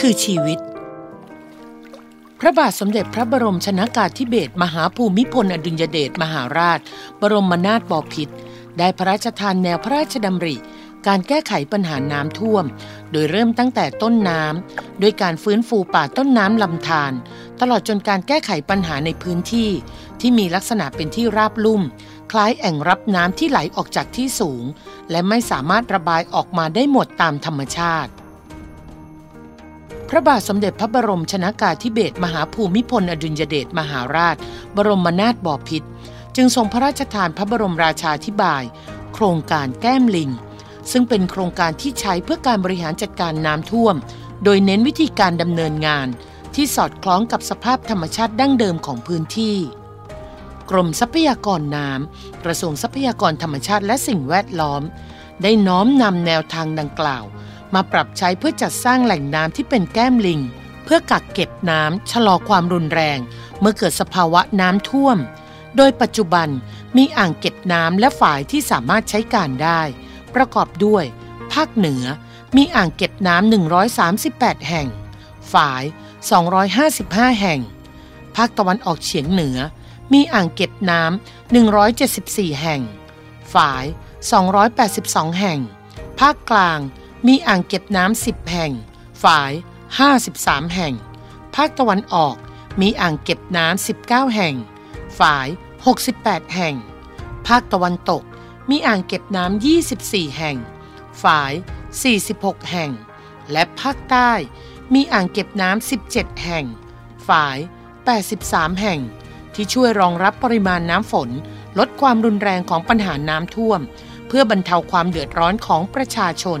คือชีวิต พระบาทสมเด็จพระบรมชนากาธิเบศรมหาภูมิพลอดุลยเดชมหาราช บรมนาถบพิตรได้พระราชทานแนวพระราชดำริ การแก้ไขปัญหาน้ำท่วม โดยเริ่มตั้งแต่ต้นน้ำด้วยการฟื้นฟูป่าต้นน้ำลำธารตลอดจนการแก้ไขปัญหาในพื้นที่ ที่มีลักษณะเป็นที่ราบลุ่ม คล้ายแอ่งรับน้ำที่ไหลออกจากที่สูง และไม่สามารถระบายออกมาได้หมดตามธรรมชาติ พระบาทสมเด็จพระบรมชนากาธิเบศรมหาภูมิพลอดุลยเดชมหาราช บรมนาถบพิตรจึงทรงพระราชทานพระบรมราชาธิบาย โครงการแก้มลิง ซึ่งเป็นโครงการที่ใช้เพื่อการบริหารจัดการน้ำท่วม โดยเน้นวิธีการดำเนินงาน ที่สอดคล้องกับสภาพธรรมชาติดั้งเดิมของพื้นที่ กรมทรัพยากรน้ำกระทรวงทรัพยากรธรรมชาติและสิ่งแวดล้อม ได้น้อมนำแนวทางดังกล่าว มาปรับใช้เพื่อจัดสร้างแหล่งน้ำที่เป็นแก้มลิง เพื่อกักเก็บน้ำชะลอความรุนแรง เมื่อเกิดสภาวะน้ำท่วม โดยปัจจุบันมีอ่างเก็บน้ำและฝายที่สามารถใช้การได้ ประกอบด้วย ภาคเหนือ มีอ่างเก็บน้ำ 138 แห่ง ฝาย 255 แห่ง ภาคตะวันออกเฉียงเหนือ มีอ่างเก็บน้ำ 174 แห่ง ฝาย 282 แห่ง ภาคกลาง มีอ่างเก็บน้ำ10แห่ง ฝาย 53 แห่ง ภาคตะวันออกมีอ่างเก็บน้ำ19 แห่ง ฝาย 68 แห่ง ภาคตะวันตกมีอ่างเก็บน้ำ24 แห่ง ฝาย 46 แห่ง และภาคใต้มีอ่างเก็บน้ำ17 แห่ง ฝาย 83 แห่ง ที่ช่วยรองรับปริมาณน้ำฝน ลดความรุนแรงของปัญหาน้ำท่วม เพื่อบรรเทาความเดือดร้อนของประชาชน